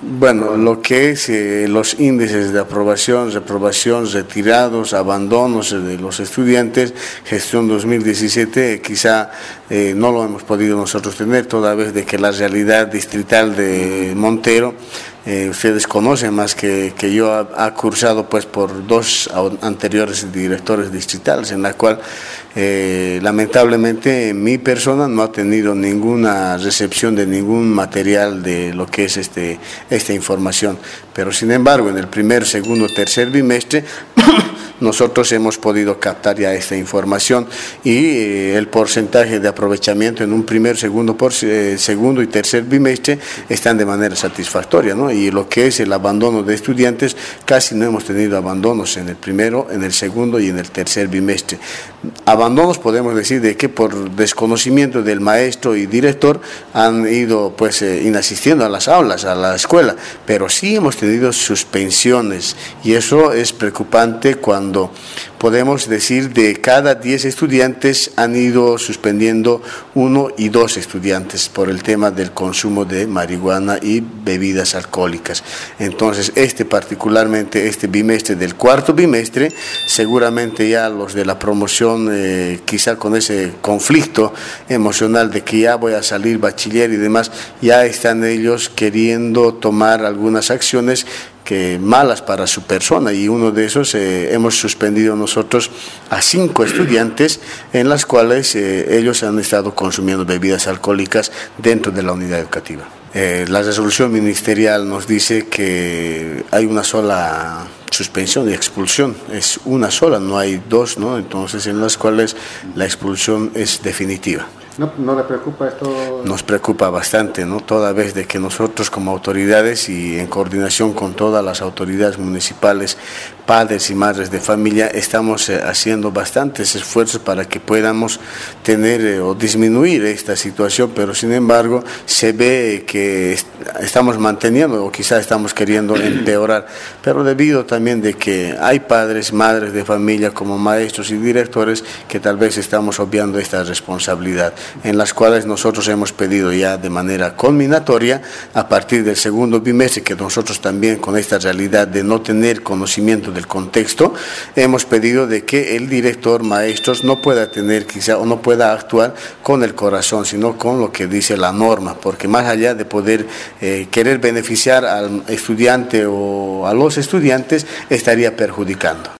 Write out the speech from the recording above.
Bueno, lo que es eh, los índices de aprobación, reprobación, retirados, abandonos de los estudiantes, gestión 2017, quizá eh, no lo hemos podido nosotros tener, toda vez de que la realidad distrital de Montero eh, ustedes conocen más que, que yo, ha, cursado pues por dos anteriores directores distritales, en la cual eh, lamentablemente mi persona no ha tenido ninguna recepción de ningún material de lo que es este, esta información. Pero sin embargo, en el primer, segundo, tercer bimestre nosotros hemos podido captar ya esta información y eh, el porcentaje de aprovechamiento en un primer, segundo, por, eh, segundo y tercer bimestre están de manera satisfactoria, ¿no? Y lo que es el abandono de estudiantes, casi no hemos tenido abandonos en el primero, en el segundo y en el tercer bimestre. Abandonos podemos decir de que por desconocimiento del maestro y director han ido pues eh, inasistiendo a las aulas, a la escuela, pero sí hemos tenido suspensiones y eso es preocupante cuando podemos decir de cada 10 estudiantes han ido suspendiendo uno y dos estudiantes por el tema del consumo de marihuana y bebidas alcohólicas. Entonces, este particularmente, este bimestre del cuarto bimestre, seguramente ya los de la promoción, eh, quizá con ese conflicto emocional de que ya voy a salir bachiller y demás, ya están ellos queriendo tomar algunas acciones que malas para su persona y uno de esos eh, hemos suspendido nosotros a cinco estudiantes en las cuales eh, ellos han estado consumiendo bebidas alcohólicas dentro de la unidad educativa. Eh, la resolución ministerial nos dice que hay una sola suspensión y expulsión, es una sola, no hay dos, ¿no? entonces en las cuales la expulsión es definitiva. ¿No, le preocupa esto? Nos preocupa bastante, ¿no? Toda vez de que nosotros como autoridades y en coordinación con todas las autoridades municipales, padres y madres de familia, estamos eh, haciendo bastantes esfuerzos para que podamos tener eh, o disminuir esta situación, pero sin embargo se ve que estamos manteniendo o quizás estamos queriendo empeorar, pero debido también de que hay padres, madres de familia como maestros y directores que tal vez estamos obviando esta responsabilidad en las cuales nosotros hemos pedido ya de manera culminatoria a partir del segundo bimestre que nosotros también con esta realidad de no tener conocimiento del contexto hemos pedido de que el director maestros no pueda tener quizá o no pueda actuar con el corazón sino con lo que dice la norma porque más allá de poder eh, querer beneficiar al estudiante o a los estudiantes estaría perjudicando